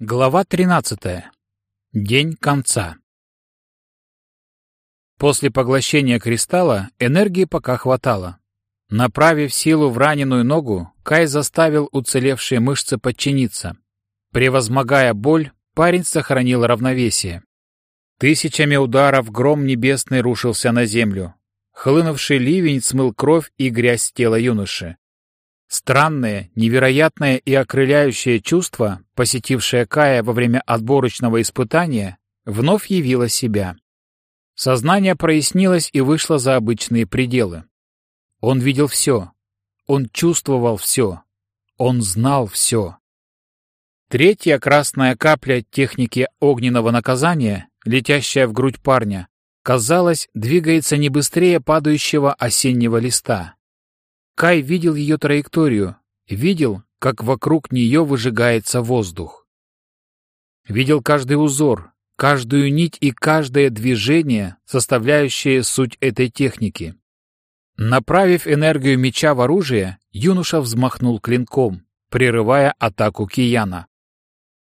Глава 13. День конца. После поглощения кристалла энергии пока хватало. Направив силу в раненую ногу, Кай заставил уцелевшие мышцы подчиниться. Превозмогая боль, парень сохранил равновесие. Тысячами ударов гром небесный рушился на землю. Хлынувший ливень смыл кровь и грязь с тела юноши. Странное, невероятное и окрыляющее чувство, посетившее Кая во время отборочного испытания, вновь явило себя. Сознание прояснилось и вышло за обычные пределы. Он видел все. Он чувствовал все. Он знал все. Третья красная капля техники огненного наказания, летящая в грудь парня, казалось, двигается не быстрее падающего осеннего листа. Кай видел ее траекторию, видел, как вокруг нее выжигается воздух. Видел каждый узор, каждую нить и каждое движение, составляющее суть этой техники. Направив энергию меча в оружие, юноша взмахнул клинком, прерывая атаку Кияна.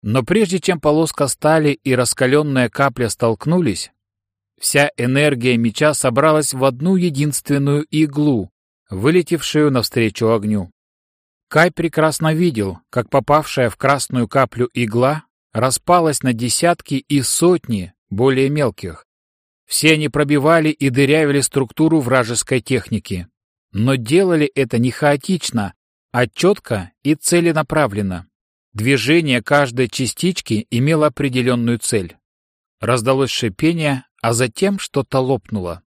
Но прежде чем полоска стали и раскаленная капля столкнулись, вся энергия меча собралась в одну единственную иглу, вылетевшую навстречу огню. Кай прекрасно видел, как попавшая в красную каплю игла распалась на десятки и сотни более мелких. Все они пробивали и дырявили структуру вражеской техники. Но делали это не хаотично, а четко и целенаправленно. Движение каждой частички имело определенную цель. Раздалось шипение, а затем что-то лопнуло.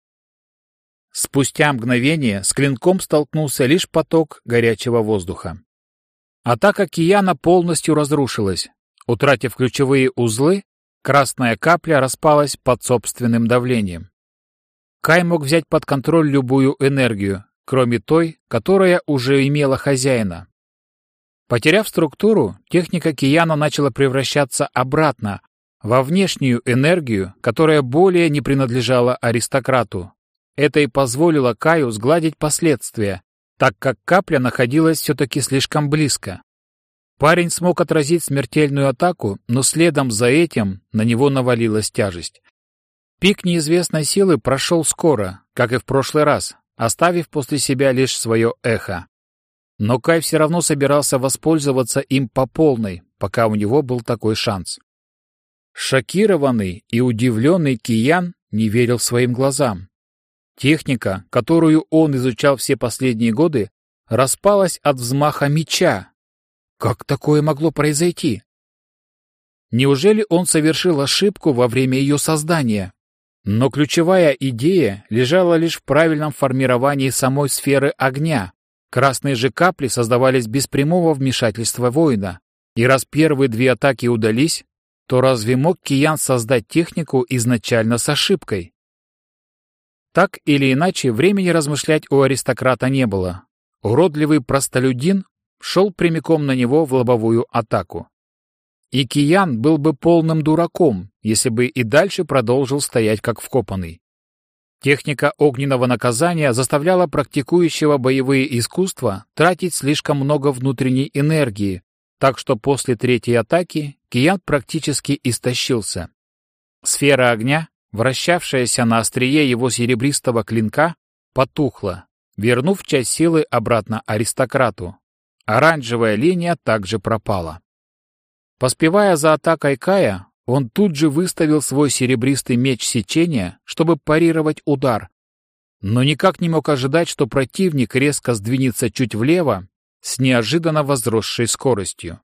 Спустя мгновение с клинком столкнулся лишь поток горячего воздуха. Атака Кияна полностью разрушилась. Утратив ключевые узлы, красная капля распалась под собственным давлением. Кай мог взять под контроль любую энергию, кроме той, которая уже имела хозяина. Потеряв структуру, техника Кияна начала превращаться обратно, во внешнюю энергию, которая более не принадлежала аристократу, это и позволило Каю сгладить последствия, так как капля находилась все-таки слишком близко. Парень смог отразить смертельную атаку, но следом за этим на него навалилась тяжесть. Пик неизвестной силы прошел скоро, как и в прошлый раз, оставив после себя лишь свое эхо. Но Кай все равно собирался воспользоваться им по полной, пока у него был такой шанс. Шокированный и удивленный Киян не верил своим глазам. Техника, которую он изучал все последние годы, распалась от взмаха меча. Как такое могло произойти? Неужели он совершил ошибку во время ее создания? Но ключевая идея лежала лишь в правильном формировании самой сферы огня. Красные же капли создавались без прямого вмешательства воина. И раз первые две атаки удались, то разве мог Киян создать технику изначально с ошибкой? Так или иначе, времени размышлять у аристократа не было. Уродливый простолюдин шел прямиком на него в лобовую атаку. И Киян был бы полным дураком, если бы и дальше продолжил стоять как вкопанный. Техника огненного наказания заставляла практикующего боевые искусства тратить слишком много внутренней энергии, так что после третьей атаки Киян практически истощился. Сфера огня вращавшаяся на острие его серебристого клинка, потухла, вернув часть силы обратно аристократу. Оранжевая линия также пропала. Поспевая за атакой Кая, он тут же выставил свой серебристый меч сечения, чтобы парировать удар, но никак не мог ожидать, что противник резко сдвинется чуть влево с неожиданно возросшей скоростью.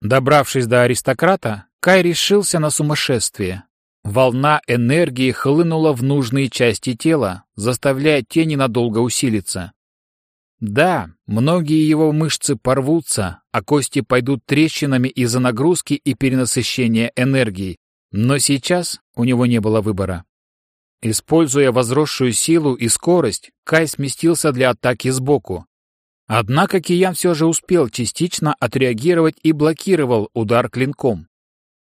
Добравшись до аристократа, Кай решился на сумасшествие, Волна энергии хлынула в нужные части тела, заставляя те ненадолго усилиться. Да, многие его мышцы порвутся, а кости пойдут трещинами из-за нагрузки и перенасыщения энергии, но сейчас у него не было выбора. Используя возросшую силу и скорость, Кай сместился для атаки сбоку. Однако Киян все же успел частично отреагировать и блокировал удар клинком.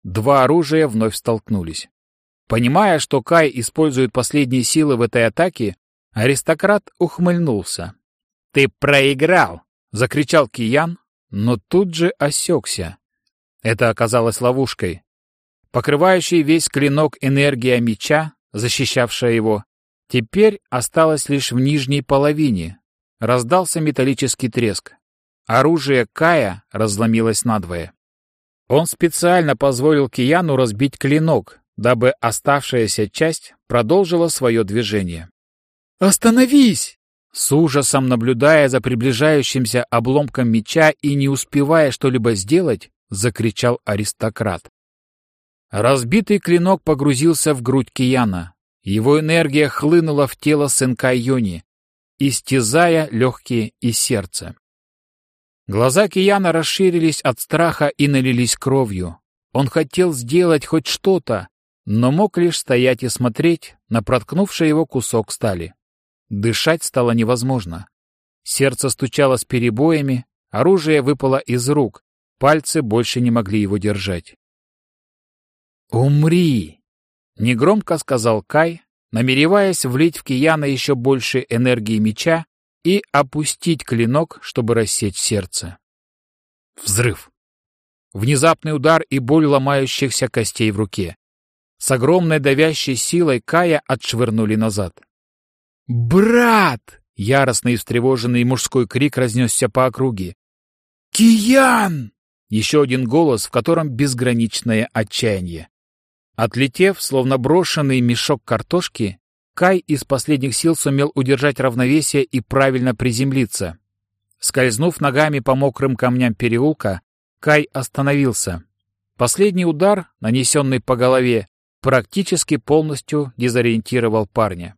Два оружия вновь столкнулись. Понимая, что Кай использует последние силы в этой атаке, аристократ ухмыльнулся. «Ты проиграл!» — закричал Киян, но тут же осекся. Это оказалось ловушкой. Покрывающий весь клинок энергия меча, защищавшая его, теперь осталась лишь в нижней половине. Раздался металлический треск. Оружие Кая разломилось надвое. Он специально позволил Кияну разбить клинок, дабы оставшаяся часть продолжила свое движение. «Остановись!» С ужасом наблюдая за приближающимся обломком меча и не успевая что-либо сделать, закричал аристократ. Разбитый клинок погрузился в грудь Кияна. Его энергия хлынула в тело сынка Йони, истязая легкие и сердце. Глаза Кияна расширились от страха и налились кровью. Он хотел сделать хоть что-то, но мог лишь стоять и смотреть на проткнувший его кусок стали. Дышать стало невозможно. Сердце стучало с перебоями, оружие выпало из рук, пальцы больше не могли его держать. «Умри!» — негромко сказал Кай, намереваясь влить в Кияна еще больше энергии меча и опустить клинок, чтобы рассечь сердце. Взрыв. Внезапный удар и боль ломающихся костей в руке. С огромной давящей силой Кая отшвырнули назад. «Брат!» — яростный и встревоженный мужской крик разнесся по округе. «Киян!» — еще один голос, в котором безграничное отчаяние. Отлетев, словно брошенный мешок картошки, Кай из последних сил сумел удержать равновесие и правильно приземлиться. Скользнув ногами по мокрым камням переулка, Кай остановился. Последний удар, нанесенный по голове, практически полностью дезориентировал парня.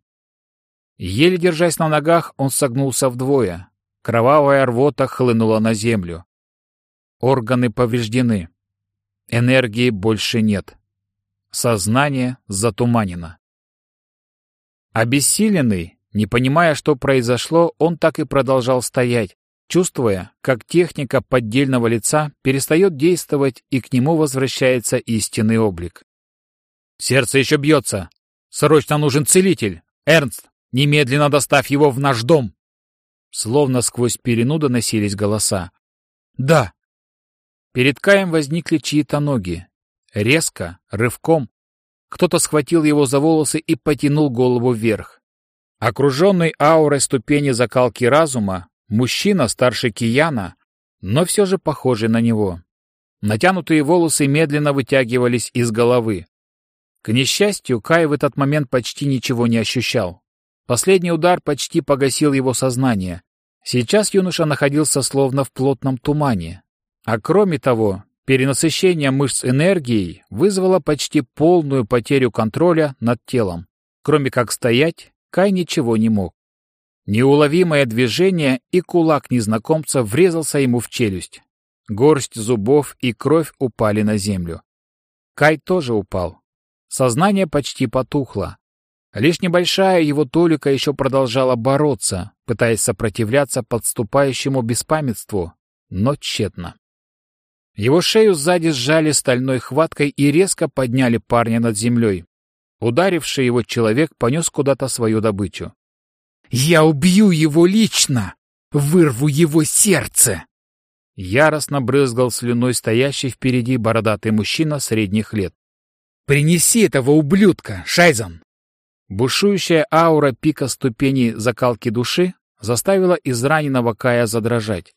Еле держась на ногах, он согнулся вдвое. Кровавая рвота хлынула на землю. Органы повреждены. Энергии больше нет. Сознание затуманено. Обессиленный, не понимая, что произошло, он так и продолжал стоять, чувствуя, как техника поддельного лица перестает действовать и к нему возвращается истинный облик. «Сердце еще бьется! Срочно нужен целитель! Эрнст, немедленно доставь его в наш дом!» Словно сквозь перену доносились голоса. «Да!» Перед Каем возникли чьи-то ноги. Резко, рывком, кто-то схватил его за волосы и потянул голову вверх. Окруженный аурой ступени закалки разума, мужчина старше Кияна, но все же похожий на него. Натянутые волосы медленно вытягивались из головы. К несчастью, Кай в этот момент почти ничего не ощущал. Последний удар почти погасил его сознание. Сейчас юноша находился словно в плотном тумане. А кроме того, Перенасыщение мышц энергией вызвало почти полную потерю контроля над телом. Кроме как стоять, Кай ничего не мог. Неуловимое движение, и кулак незнакомца врезался ему в челюсть. Горсть зубов и кровь упали на землю. Кай тоже упал. Сознание почти потухло. Лишь небольшая его толика еще продолжала бороться, пытаясь сопротивляться подступающему беспамятству, но тщетно. Его шею сзади сжали стальной хваткой и резко подняли парня над землей. Ударивший его человек понес куда-то свою добычу. «Я убью его лично! Вырву его сердце!» Яростно брызгал слюной стоящий впереди бородатый мужчина средних лет. «Принеси этого ублюдка, Шайзан!» Бушующая аура пика ступени закалки души заставила израненного Кая задрожать.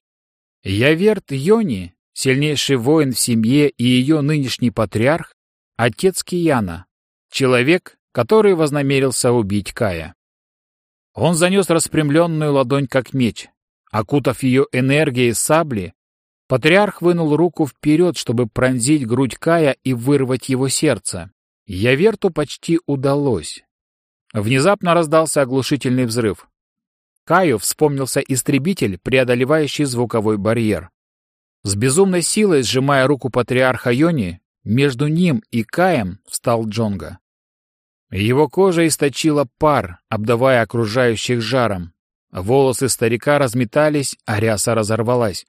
Яверт Йони сильнейший воин в семье и ее нынешний патриарх, отец Кияна, человек, который вознамерился убить Кая. Он занес распрямленную ладонь как меч. Окутав ее энергией сабли, патриарх вынул руку вперед, чтобы пронзить грудь Кая и вырвать его сердце. Яверту почти удалось. Внезапно раздался оглушительный взрыв. Каю вспомнился истребитель, преодолевающий звуковой барьер. С безумной силой, сжимая руку патриарха Йони, между ним и Каем встал Джонга. Его кожа источила пар, обдавая окружающих жаром. Волосы старика разметались, а ряса разорвалась.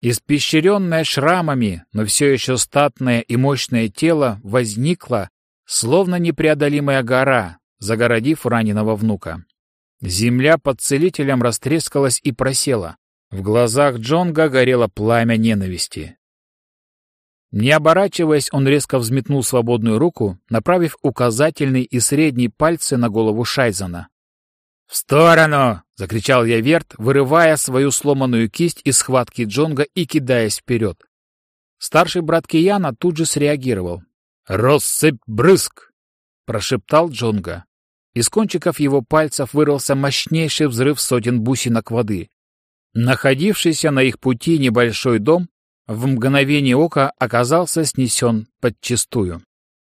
Испещренное шрамами, но все еще статное и мощное тело возникло, словно непреодолимая гора, загородив раненого внука. Земля под целителем растрескалась и просела. В глазах Джонга горело пламя ненависти. Не оборачиваясь, он резко взметнул свободную руку, направив указательный и средний пальцы на голову Шайзана. «В сторону!» — закричал я Верт, вырывая свою сломанную кисть из схватки Джонга и кидаясь вперед. Старший брат Кияна тут же среагировал. «Россыпь брызг!» — прошептал Джонга. Из кончиков его пальцев вырвался мощнейший взрыв сотен бусинок воды. Находившийся на их пути небольшой дом в мгновение ока оказался снесен подчистую.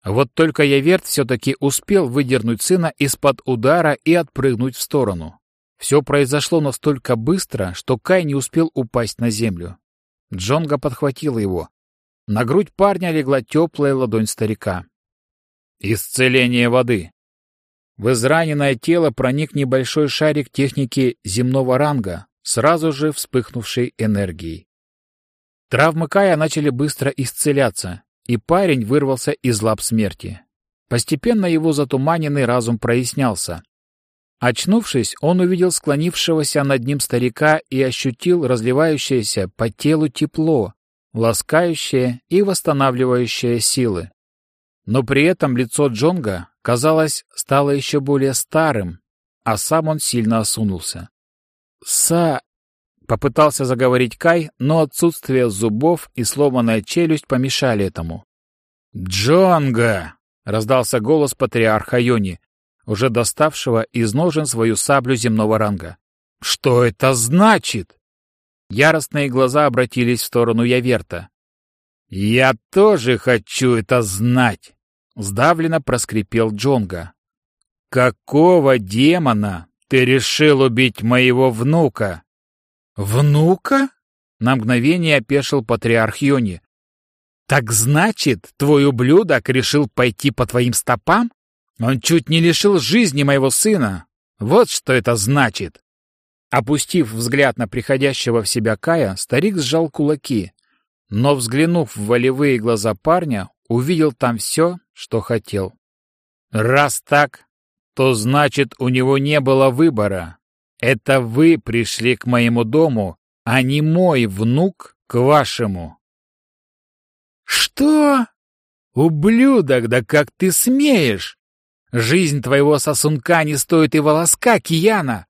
Вот только Яверт все-таки успел выдернуть сына из-под удара и отпрыгнуть в сторону. Все произошло настолько быстро, что Кай не успел упасть на землю. Джонга подхватил его. На грудь парня легла теплая ладонь старика. Исцеление воды. В израненное тело проник небольшой шарик техники земного ранга, сразу же вспыхнувшей энергией. Травмы Кая начали быстро исцеляться, и парень вырвался из лап смерти. Постепенно его затуманенный разум прояснялся. Очнувшись, он увидел склонившегося над ним старика и ощутил разливающееся по телу тепло, ласкающее и восстанавливающее силы. Но при этом лицо Джонга, казалось, стало еще более старым, а сам он сильно осунулся. «Са... Попытался заговорить Кай, но отсутствие зубов и сломанная челюсть помешали этому. «Джонга!» — раздался голос патриарха Йони, уже доставшего из ножен свою саблю земного ранга. «Что это значит?» Яростные глаза обратились в сторону Яверта. «Я тоже хочу это знать!» — сдавленно проскрипел Джонга. «Какого демона ты решил убить моего внука?» «Внука?» — на мгновение опешил патриарх Йони. «Так значит, твой ублюдок решил пойти по твоим стопам? Он чуть не лишил жизни моего сына. Вот что это значит!» Опустив взгляд на приходящего в себя Кая, старик сжал кулаки, но, взглянув в волевые глаза парня, увидел там все, что хотел. «Раз так, то значит, у него не было выбора. Это вы пришли к моему дому, а не мой внук к вашему. Что? Ублюдок, да как ты смеешь? Жизнь твоего сосунка не стоит и волоска, Кияна.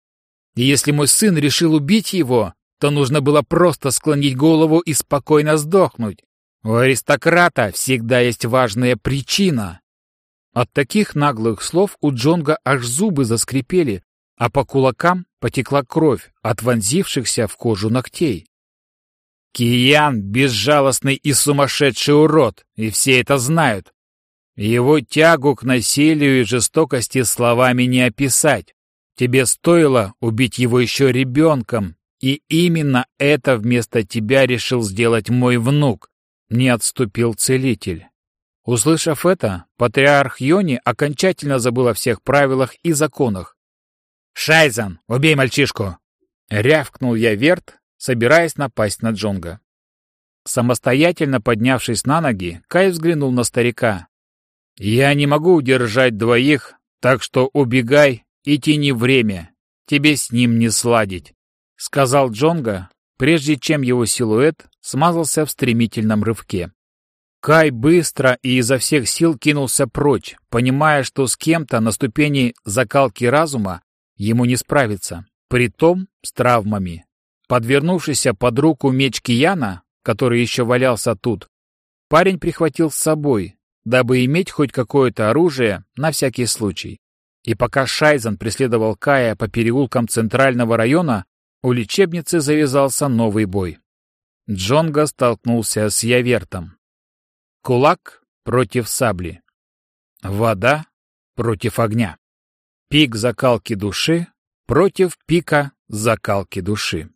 Если мой сын решил убить его, то нужно было просто склонить голову и спокойно сдохнуть. У аристократа всегда есть важная причина. От таких наглых слов у Джонга аж зубы заскрипели, а по кулакам потекла кровь от вонзившихся в кожу ногтей. Киян — безжалостный и сумасшедший урод, и все это знают. Его тягу к насилию и жестокости словами не описать. Тебе стоило убить его еще ребенком, и именно это вместо тебя решил сделать мой внук, не отступил целитель. Услышав это, патриарх Йони окончательно забыл о всех правилах и законах, «Шайзан, убей мальчишку!» Рявкнул я Верт, собираясь напасть на Джонга. Самостоятельно поднявшись на ноги, Кай взглянул на старика. «Я не могу удержать двоих, так что убегай и тяни время. Тебе с ним не сладить», — сказал Джонга, прежде чем его силуэт смазался в стремительном рывке. Кай быстро и изо всех сил кинулся прочь, понимая, что с кем-то на ступени закалки разума ему не справиться, притом с травмами. Подвернувшийся под руку меч Кияна, который еще валялся тут, парень прихватил с собой, дабы иметь хоть какое-то оружие на всякий случай. И пока Шайзен преследовал Кая по переулкам центрального района, у лечебницы завязался новый бой. Джонга столкнулся с Явертом. Кулак против сабли. Вода против огня. Пик закалки души против пика закалки души.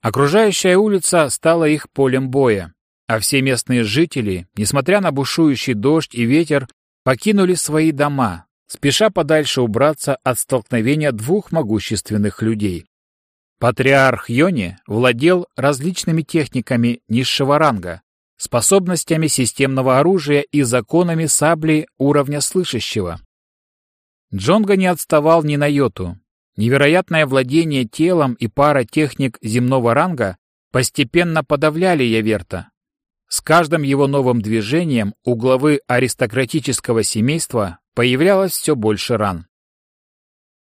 Окружающая улица стала их полем боя, а все местные жители, несмотря на бушующий дождь и ветер, покинули свои дома, спеша подальше убраться от столкновения двух могущественных людей. Патриарх Йони владел различными техниками низшего ранга, способностями системного оружия и законами сабли уровня слышащего, Джонга не отставал ни на йоту. Невероятное владение телом и пара техник земного ранга постепенно подавляли Яверта. С каждым его новым движением у главы аристократического семейства появлялось все больше ран.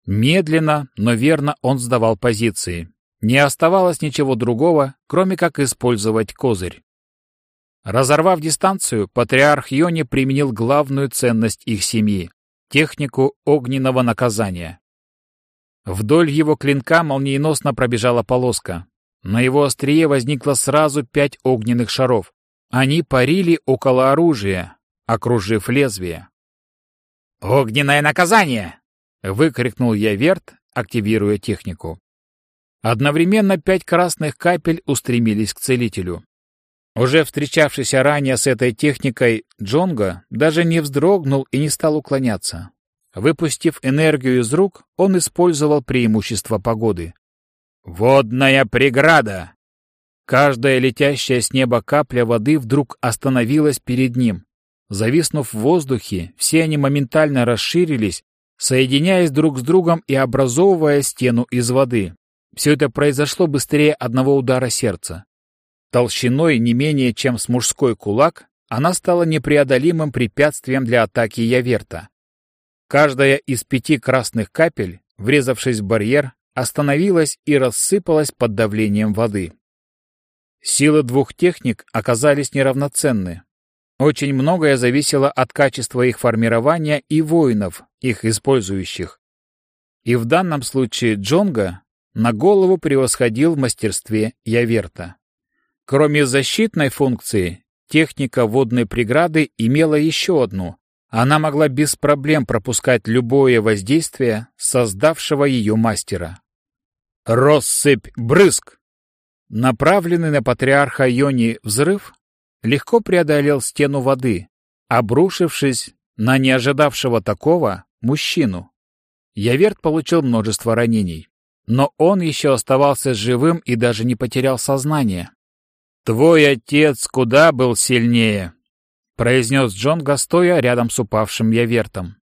Медленно, но верно он сдавал позиции. Не оставалось ничего другого, кроме как использовать козырь. Разорвав дистанцию, патриарх Йони применил главную ценность их семьи — технику огненного наказания. Вдоль его клинка молниеносно пробежала полоска. На его острие возникло сразу пять огненных шаров. Они парили около оружия, окружив лезвие. «Огненное наказание!» — выкрикнул я Верт, активируя технику. Одновременно пять красных капель устремились к целителю. Уже встречавшийся ранее с этой техникой Джонга даже не вздрогнул и не стал уклоняться. Выпустив энергию из рук, он использовал преимущество погоды. «Водная преграда!» Каждая летящая с неба капля воды вдруг остановилась перед ним. Зависнув в воздухе, все они моментально расширились, соединяясь друг с другом и образовывая стену из воды. Все это произошло быстрее одного удара сердца. Толщиной не менее чем с мужской кулак, она стала непреодолимым препятствием для атаки Яверта. Каждая из пяти красных капель, врезавшись в барьер, остановилась и рассыпалась под давлением воды. Силы двух техник оказались неравноценны. Очень многое зависело от качества их формирования и воинов, их использующих. И в данном случае Джонга на голову превосходил в мастерстве Яверта. Кроме защитной функции, техника водной преграды имела еще одну, она могла без проблем пропускать любое воздействие создавшего ее мастера. Россыпь брызг! Направленный на патриарха Йони взрыв легко преодолел стену воды, обрушившись на неожидавшего такого мужчину. Яверт получил множество ранений, но он еще оставался живым и даже не потерял сознание. «Твой отец куда был сильнее?» произнес Джонга, стоя рядом с упавшим Явертом.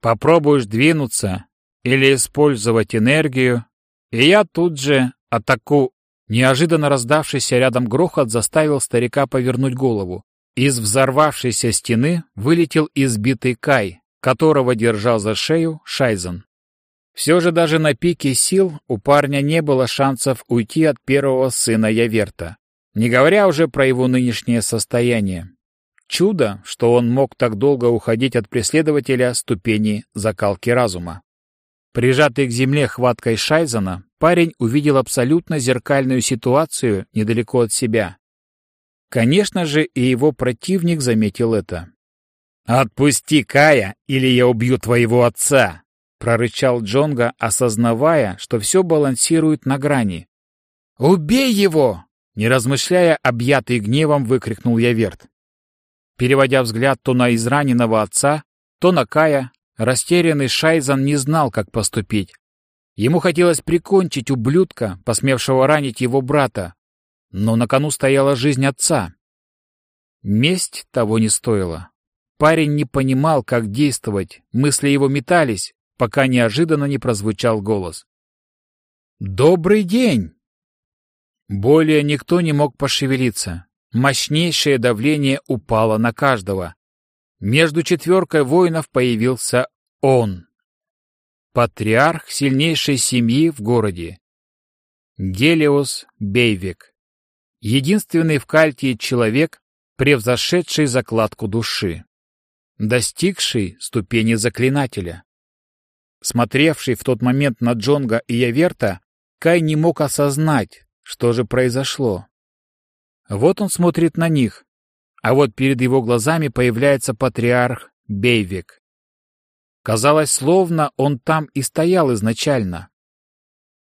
«Попробуешь двинуться или использовать энергию, и я тут же атаку...» Неожиданно раздавшийся рядом грохот заставил старика повернуть голову. Из взорвавшейся стены вылетел избитый Кай, которого держал за шею Шайзен. Все же даже на пике сил у парня не было шансов уйти от первого сына Яверта, не говоря уже про его нынешнее состояние. Чудо, что он мог так долго уходить от преследователя ступени закалки разума. Прижатый к земле хваткой Шайзена, парень увидел абсолютно зеркальную ситуацию недалеко от себя. Конечно же, и его противник заметил это. «Отпусти Кая, или я убью твоего отца!» — прорычал Джонга, осознавая, что все балансирует на грани. «Убей его!» — не размышляя, объятый гневом, выкрикнул Яверт. Переводя взгляд то на израненного отца, то на Кая, растерянный Шайзан не знал, как поступить. Ему хотелось прикончить ублюдка, посмевшего ранить его брата, но на кону стояла жизнь отца. Месть того не стоила. Парень не понимал, как действовать, мысли его метались, пока неожиданно не прозвучал голос. «Добрый день!» Более никто не мог пошевелиться. Мощнейшее давление упало на каждого. Между четверкой воинов появился он. Патриарх сильнейшей семьи в городе. Гелиос Бейвик. Единственный в Кальтии человек, превзошедший закладку души. Достигший ступени заклинателя. Смотревший в тот момент на Джонга и Яверта, Кай не мог осознать, что же произошло. Вот он смотрит на них, а вот перед его глазами появляется патриарх Бейвик. Казалось, словно он там и стоял изначально.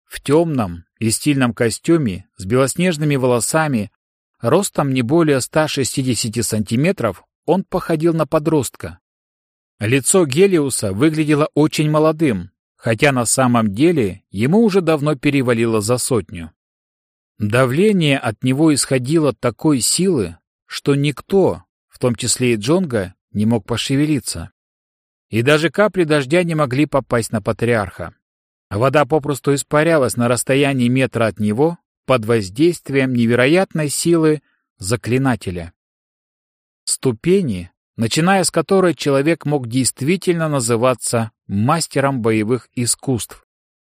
В темном и стильном костюме, с белоснежными волосами, ростом не более 160 сантиметров, он походил на подростка. Лицо Гелиуса выглядело очень молодым, хотя на самом деле ему уже давно перевалило за сотню. Давление от него исходило такой силы, что никто, в том числе и Джонга, не мог пошевелиться. И даже капли дождя не могли попасть на патриарха. Вода попросту испарялась на расстоянии метра от него под воздействием невероятной силы заклинателя. Ступени, начиная с которой человек мог действительно называться мастером боевых искусств,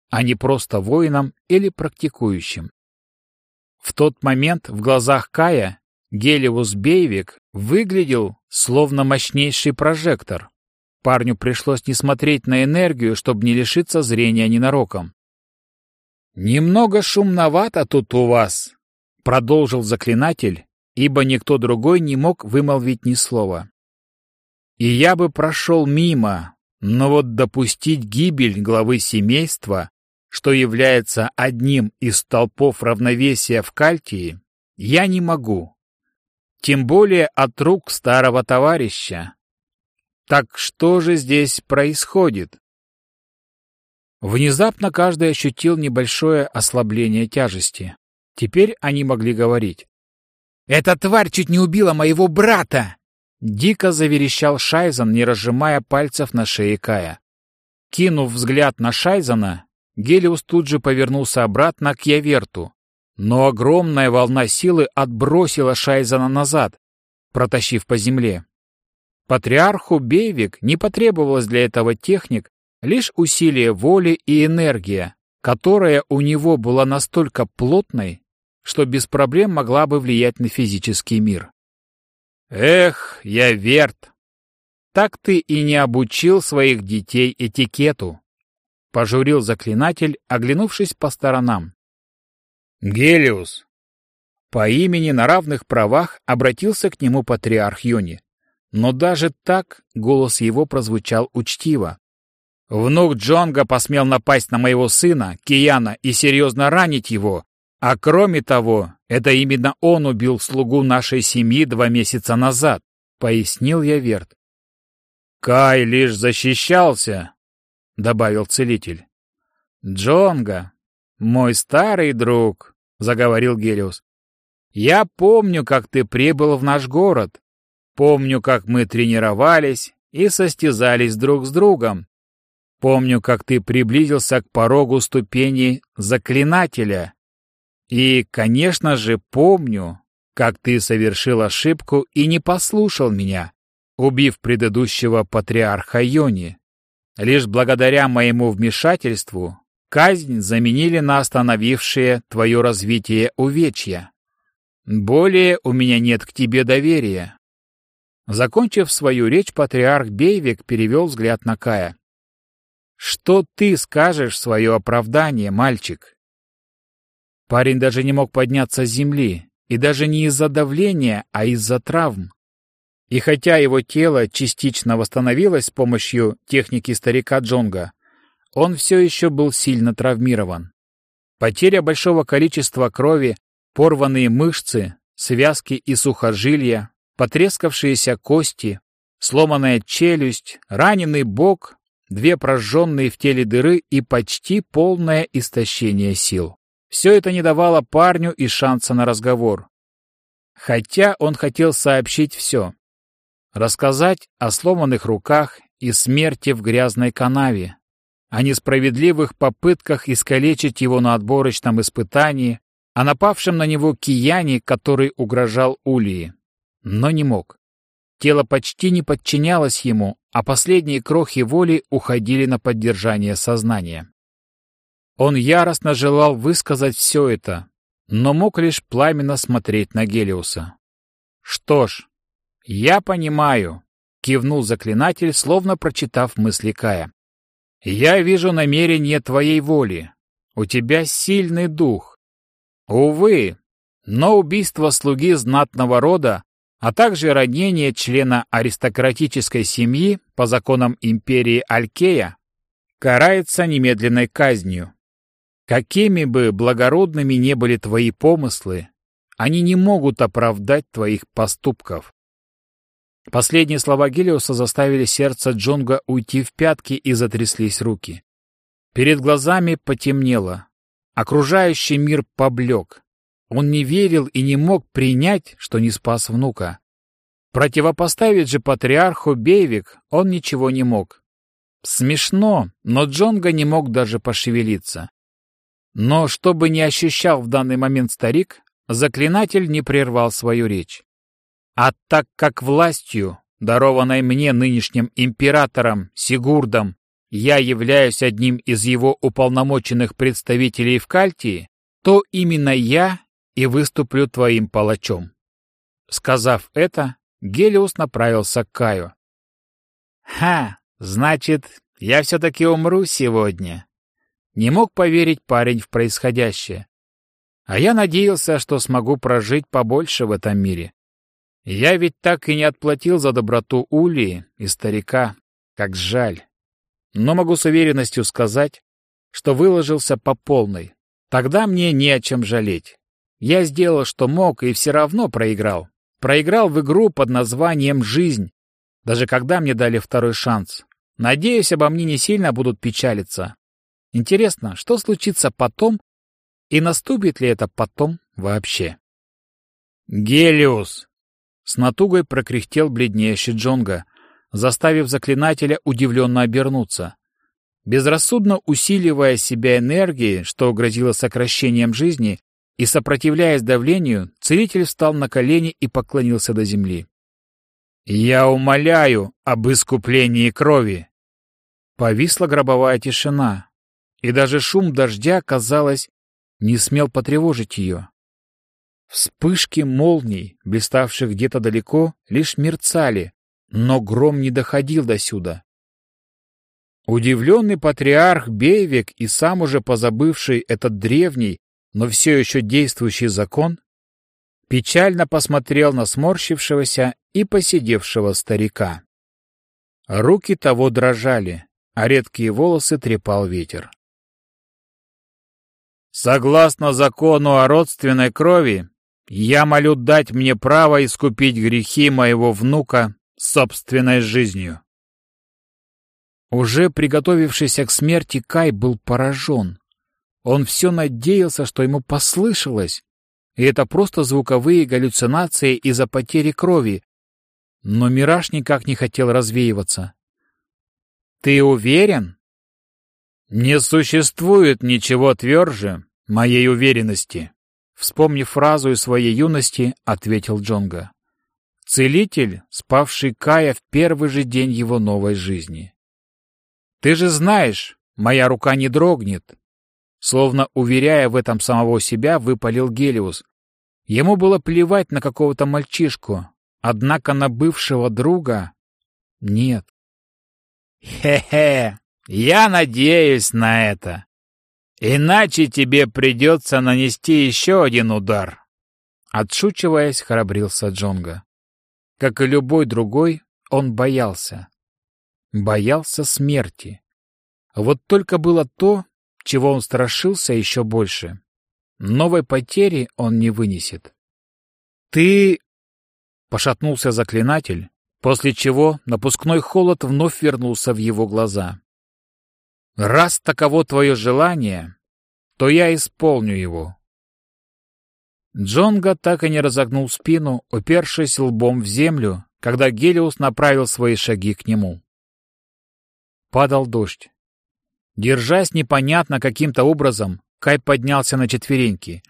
а не просто воином или практикующим. В тот момент в глазах Кая Гелиус Бейвик выглядел словно мощнейший прожектор. Парню пришлось не смотреть на энергию, чтобы не лишиться зрения ненароком. «Немного шумновато тут у вас», — продолжил заклинатель, ибо никто другой не мог вымолвить ни слова. «И я бы прошел мимо, но вот допустить гибель главы семейства, что является одним из столпов равновесия в Кальтии, я не могу. Тем более от рук старого товарища. Так что же здесь происходит? Внезапно каждый ощутил небольшое ослабление тяжести. Теперь они могли говорить. «Эта тварь чуть не убила моего брата!» Дико заверещал Шайзан, не разжимая пальцев на шее Кая. Кинув взгляд на Шайзана, Гелиус тут же повернулся обратно к Яверту, но огромная волна силы отбросила Шайзана назад, протащив по земле. Патриарху Бейвик не потребовалось для этого техник, лишь усилие воли и энергия, которая у него была настолько плотной, что без проблем могла бы влиять на физический мир. «Эх, я верт! Так ты и не обучил своих детей этикету!» — пожурил заклинатель, оглянувшись по сторонам. «Гелиус!» По имени на равных правах обратился к нему патриарх Юни. Но даже так голос его прозвучал учтиво. Внук Джонга посмел напасть на моего сына, Кияна, и серьезно ранить его. А кроме того, это именно он убил слугу нашей семьи два месяца назад, пояснил я Верт. Кай лишь защищался, добавил целитель. Джонга, мой старый друг, заговорил Гелиус. Я помню, как ты прибыл в наш город. Помню, как мы тренировались и состязались друг с другом. Помню, как ты приблизился к порогу ступени заклинателя. И, конечно же, помню, как ты совершил ошибку и не послушал меня, убив предыдущего патриарха Йони. Лишь благодаря моему вмешательству казнь заменили на остановившее твое развитие увечья. Более у меня нет к тебе доверия. Закончив свою речь, патриарх Бейвик перевел взгляд на Кая. Что ты скажешь свое оправдание, мальчик? Парень даже не мог подняться с земли, и даже не из-за давления, а из-за травм. И хотя его тело частично восстановилось с помощью техники старика Джонга, он все еще был сильно травмирован. Потеря большого количества крови, порванные мышцы, связки и сухожилия, потрескавшиеся кости, сломанная челюсть, раненый бок две прожженные в теле дыры и почти полное истощение сил. Все это не давало парню и шанса на разговор. Хотя он хотел сообщить все. Рассказать о сломанных руках и смерти в грязной канаве, о несправедливых попытках искалечить его на отборочном испытании, о напавшем на него кияне, который угрожал Улии. Но не мог. Тело почти не подчинялось ему, а последние крохи воли уходили на поддержание сознания. Он яростно желал высказать все это, но мог лишь пламенно смотреть на Гелиуса. «Что ж, я понимаю», — кивнул заклинатель, словно прочитав мысли Кая. «Я вижу намерение твоей воли. У тебя сильный дух. Увы, но убийство слуги знатного рода а также ранение члена аристократической семьи по законам империи Алькея, карается немедленной казнью. Какими бы благородными не были твои помыслы, они не могут оправдать твоих поступков. Последние слова Гелиоса заставили сердце Джонга уйти в пятки и затряслись руки. Перед глазами потемнело. Окружающий мир поблек. Он не верил и не мог принять, что не спас внука. Противопоставить же патриарху Бейвик он ничего не мог. Смешно, но Джонга не мог даже пошевелиться. Но что бы ни ощущал в данный момент старик, заклинатель не прервал свою речь. А так как властью, дарованной мне нынешним императором Сигурдом, я являюсь одним из его уполномоченных представителей в Кальтии, то именно я и выступлю твоим палачом. Сказав это, Гелиус направился к Каю. «Ха, значит, я все-таки умру сегодня». Не мог поверить парень в происходящее. А я надеялся, что смогу прожить побольше в этом мире. Я ведь так и не отплатил за доброту Улии и старика, как жаль. Но могу с уверенностью сказать, что выложился по полной. Тогда мне не о чем жалеть. Я сделал, что мог, и все равно проиграл. Проиграл в игру под названием «Жизнь», даже когда мне дали второй шанс. Надеюсь, обо мне не сильно будут печалиться. Интересно, что случится потом, и наступит ли это потом вообще? «Гелиус!» — с натугой прокряхтел бледнеющий Джонга, заставив заклинателя удивленно обернуться. Безрассудно усиливая себя энергией, что грозило сокращением жизни, и, сопротивляясь давлению, целитель встал на колени и поклонился до земли. «Я умоляю об искуплении крови!» Повисла гробовая тишина, и даже шум дождя, казалось, не смел потревожить ее. Вспышки молний, блиставших где-то далеко, лишь мерцали, но гром не доходил до сюда. Удивленный патриарх Бейвек и сам уже позабывший этот древний, но все еще действующий закон, печально посмотрел на сморщившегося и посидевшего старика. Руки того дрожали, а редкие волосы трепал ветер. Согласно закону о родственной крови, я молю дать мне право искупить грехи моего внука собственной жизнью. Уже приготовившийся к смерти Кай был поражен. Он все надеялся, что ему послышалось, и это просто звуковые галлюцинации из-за потери крови. Но мираж никак не хотел развеиваться. «Ты уверен?» «Не существует ничего тверже моей уверенности», вспомнив фразу из своей юности, ответил Джонга. Целитель, спавший Кая в первый же день его новой жизни. «Ты же знаешь, моя рука не дрогнет, Словно уверяя в этом самого себя, выпалил Гелиус. Ему было плевать на какого-то мальчишку, однако на бывшего друга нет. «Хе-хе, я надеюсь на это. Иначе тебе придется нанести еще один удар». Отшучиваясь, храбрился Джонга. Как и любой другой, он боялся. Боялся смерти. Вот только было то, чего он страшился еще больше. Новой потери он не вынесет. «Ты...» — пошатнулся заклинатель, после чего напускной холод вновь вернулся в его глаза. «Раз таково твое желание, то я исполню его». Джонга так и не разогнул спину, упершись лбом в землю, когда Гелиус направил свои шаги к нему. Падал дождь. Держась непонятно каким-то образом, Кай поднялся на четвереньки.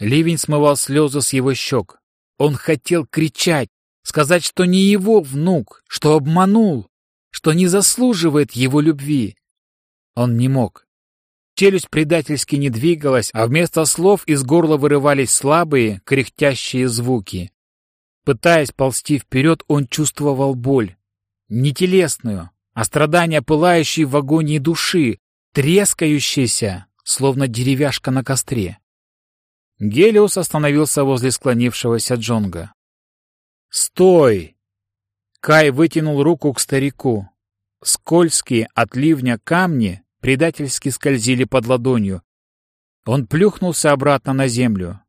Ливень смывал слезы с его щек. Он хотел кричать, сказать, что не его внук, что обманул, что не заслуживает его любви. Он не мог. Челюсть предательски не двигалась, а вместо слов из горла вырывались слабые, кряхтящие звуки. Пытаясь ползти вперед, он чувствовал боль. Не телесную, а страдания пылающей в агонии души, трескающейся, словно деревяшка на костре. Гелиус остановился возле склонившегося Джонга. «Стой!» Кай вытянул руку к старику. Скользкие от ливня камни предательски скользили под ладонью. Он плюхнулся обратно на землю.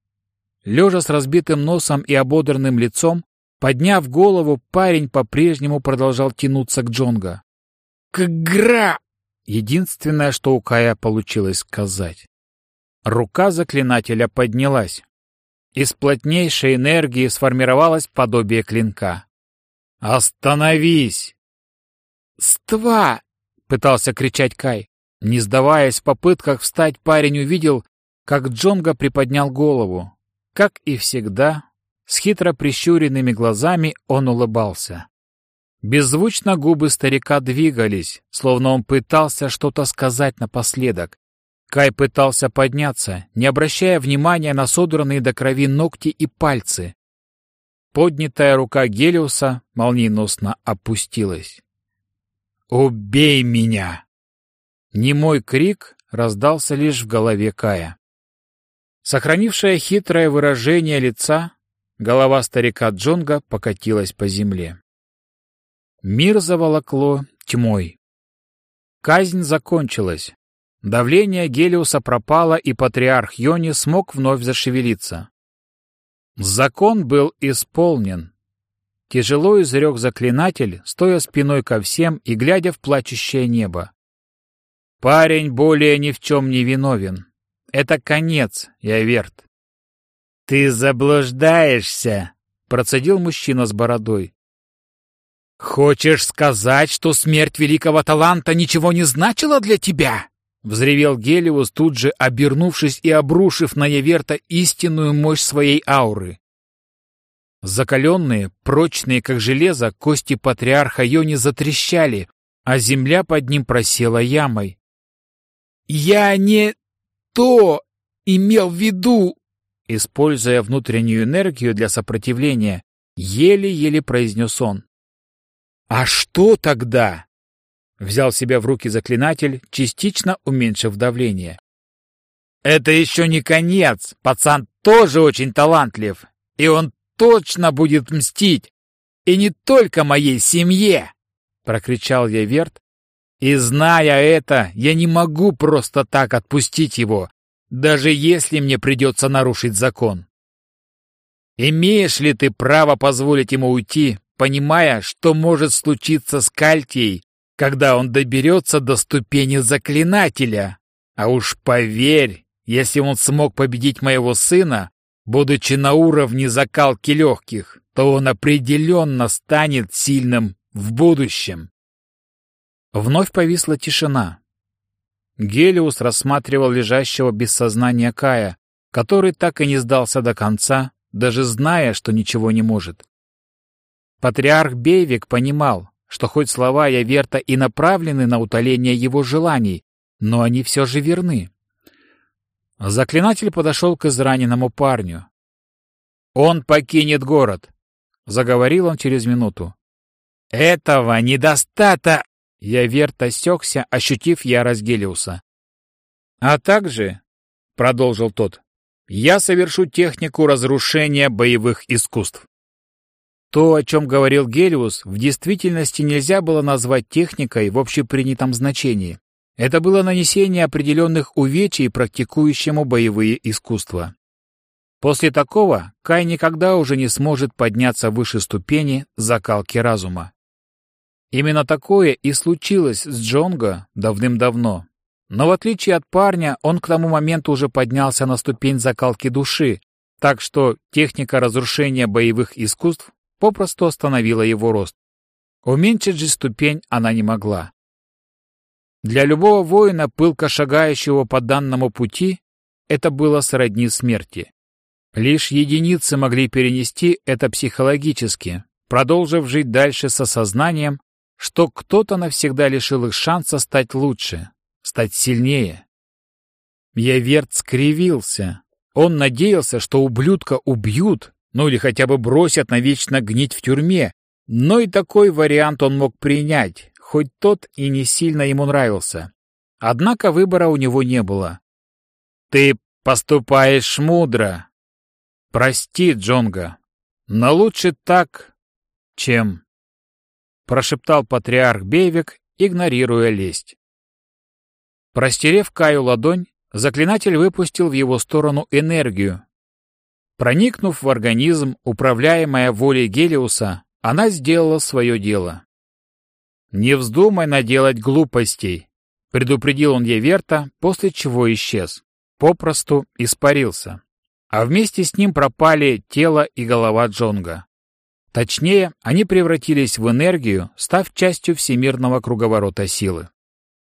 Лежа с разбитым носом и ободранным лицом, подняв голову, парень по-прежнему продолжал тянуться к Джонга. «Кгра!» Единственное, что у Кая получилось сказать. Рука заклинателя поднялась. Из плотнейшей энергии сформировалось подобие клинка. «Остановись!» «Ства!» — пытался кричать Кай. Не сдаваясь в попытках встать, парень увидел, как Джонга приподнял голову. Как и всегда, с хитро прищуренными глазами он улыбался. Беззвучно губы старика двигались, словно он пытался что-то сказать напоследок. Кай пытался подняться, не обращая внимания на содранные до крови ногти и пальцы. Поднятая рука Гелиуса молниеносно опустилась. «Убей меня!» Немой крик раздался лишь в голове Кая. Сохранившая хитрое выражение лица, голова старика Джонга покатилась по земле. Мир заволокло тьмой. Казнь закончилась. Давление Гелиуса пропало, и патриарх Йони смог вновь зашевелиться. Закон был исполнен. Тяжело изрек заклинатель, стоя спиной ко всем и глядя в плачущее небо. Парень более ни в чем не виновен. Это конец, Яверт. «Ты заблуждаешься», — процедил мужчина с бородой. «Хочешь сказать, что смерть великого таланта ничего не значила для тебя?» — взревел Гелиус, тут же обернувшись и обрушив на Яверта истинную мощь своей ауры. Закаленные, прочные, как железо, кости патриарха Йони затрещали, а земля под ним просела ямой. «Я не то имел в виду!» Используя внутреннюю энергию для сопротивления, еле-еле произнес он. «А что тогда?» Взял себя в руки заклинатель, частично уменьшив давление. «Это еще не конец! Пацан тоже очень талантлив, и он точно будет мстить! И не только моей семье!» Прокричал я Верт, и зная это, я не могу просто так отпустить его, даже если мне придется нарушить закон. Имеешь ли ты право позволить ему уйти, понимая, что может случиться с Кальтией, когда он доберется до ступени заклинателя. А уж поверь, если он смог победить моего сына, будучи на уровне закалки легких, то он определенно станет сильным в будущем. Вновь повисла тишина. Гелиус рассматривал лежащего без сознания Кая, который так и не сдался до конца, даже зная, что ничего не может. Патриарх Бейвик понимал, что хоть слова Яверта и направлены на утоление его желаний, но они все же верны. Заклинатель подошел к израненному парню. «Он покинет город», — заговорил он через минуту. «Этого недостаточно!» Яверт осекся, ощутив ярость Гелиуса. «А также», — продолжил тот, — «я совершу технику разрушения боевых искусств». То, о чем говорил Гелиус, в действительности нельзя было назвать техникой в общепринятом значении. Это было нанесение определенных увечий практикующему боевые искусства. После такого Кай никогда уже не сможет подняться выше ступени закалки разума. Именно такое и случилось с Джонго давным-давно. Но в отличие от парня, он к тому моменту уже поднялся на ступень закалки души, так что техника разрушения боевых искусств попросту остановила его рост. Уменьшить же ступень она не могла. Для любого воина, пылко шагающего по данному пути, это было сродни смерти. Лишь единицы могли перенести это психологически, продолжив жить дальше с осознанием, что кто-то навсегда лишил их шанса стать лучше, стать сильнее. Яверт скривился. Он надеялся, что ублюдка убьют, ну или хотя бы бросят навечно гнить в тюрьме. Но и такой вариант он мог принять, хоть тот и не сильно ему нравился. Однако выбора у него не было. «Ты поступаешь мудро!» «Прости, Джонга, но лучше так, чем...» Прошептал патриарх Бейвик, игнорируя лесть. Простерев Каю ладонь, заклинатель выпустил в его сторону энергию, Проникнув в организм, управляемая волей Гелиуса, она сделала свое дело. «Не вздумай наделать глупостей», — предупредил он Еверта, после чего исчез. Попросту испарился. А вместе с ним пропали тело и голова Джонга. Точнее, они превратились в энергию, став частью всемирного круговорота силы.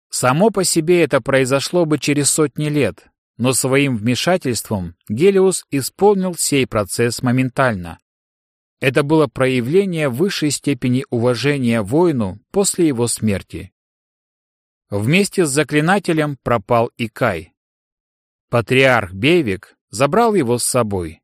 Само по себе это произошло бы через сотни лет, но своим вмешательством Гелиус исполнил сей процесс моментально. Это было проявление высшей степени уважения воину после его смерти. Вместе с заклинателем пропал и Кай. Патриарх Бейвик забрал его с собой.